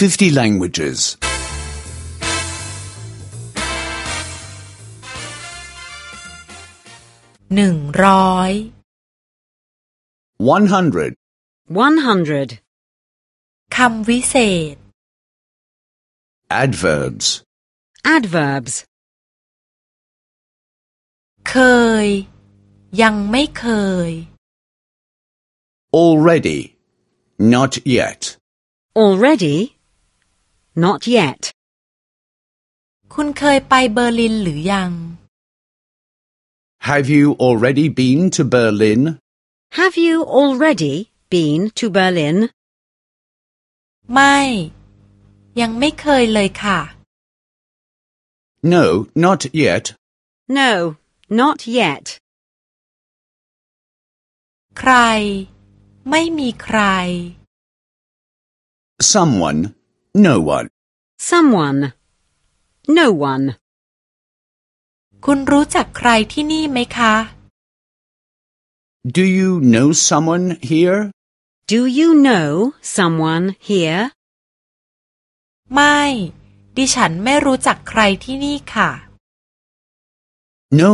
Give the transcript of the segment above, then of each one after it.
50 languages. หนึ่งร้อย 100. 100. คำวิเศษ Adverbs. Adverbs. เคย ยังไม่เคย Already. Not yet. Already. Not yet. คุณเคยไปเบอร์ลินหรือยัง Have you already been to Berlin? Have you already been to Berlin? ไม่ ยังไม่เคยเลยค่ะ No, not yet. No, not yet. ใคร ไม่มีใคร Someone. No one. Someone. No one. คุณรู้จักใครที่นี่ไหมคะ Do you know someone here? Do you know someone here? ไม่ ดิฉันไม่รู้จักใครที่นี่ค่ะ No,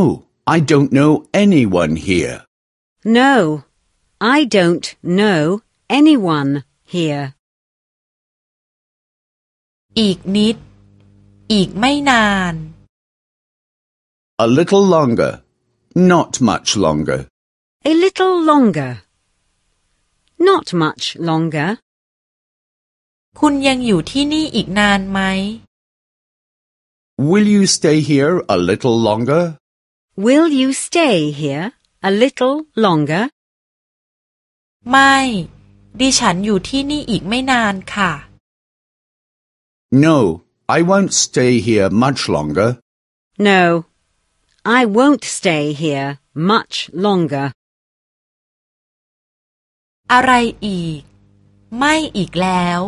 I don't know anyone here. No, I don't know anyone here. อีกนิด อีกไม่นาน A little longer. Not much longer. A little longer. Not much longer. คุณยังอยู่ที่นี่อีกนานไหม Will you stay here a little longer? Will you stay here a little longer? ไม่ ดิฉันอยู่ที่นี่อีกไม่นานค่ะ No, I won't stay here much longer. No, I won't stay here much longer. อะไรอีก ไม่อีกแล้ว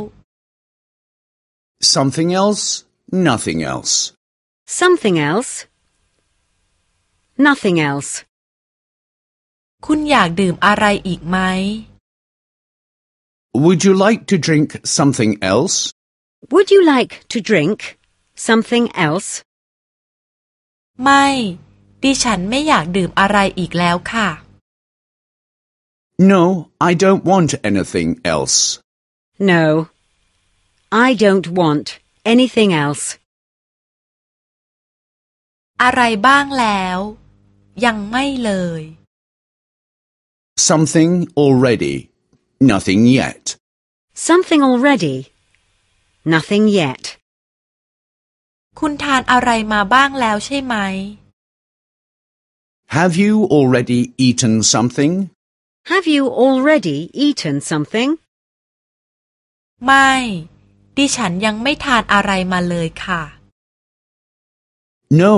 Something else? Nothing else. Something else? Nothing else. คุณอยากดื่มอะไรอีกไหม Would you like to drink something else? Would you like to drink something else? ไม่ ดิฉันไม่อยากดื่มอะไรอีกแล้วค่ะ No, I don't want anything else. No, I don't want anything else. อะไรบ้างแล้ว ยังไม่เลย Something already. Nothing yet. Something already. Nothing yet. คุณทานอะไรมาบ้างแล้วใช่ไหม Have you already eaten something? Have you already eaten something? ไม่ ดิฉันยังไม่ทานอะไรมาเลยค่ะ No,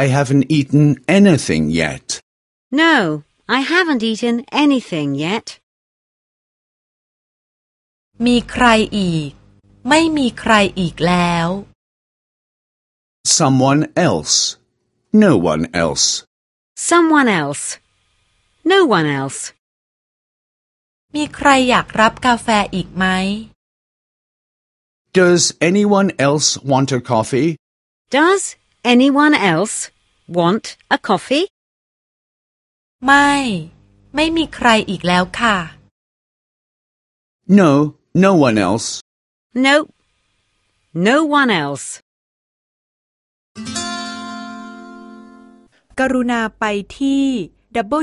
I haven't eaten anything yet. No, I haven't eaten anything yet. มีใครอีก ไม่มีใครอีกแล้ว Someone else. No one else. Someone else. No one else. มีใครอยากรับกาแฟอีกไหม Does anyone else want a coffee? Does anyone else want a coffee? ไม่ ไม่มีใครอีกแล้วค่ะ No, no one else. No. No one else. กรุณาไปที่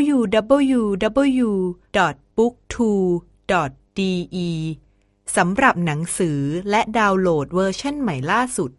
www.booktwo.de สำหรับหนังสือและดาวน์โหลดเวอร์ชันใหม่ล่าสุด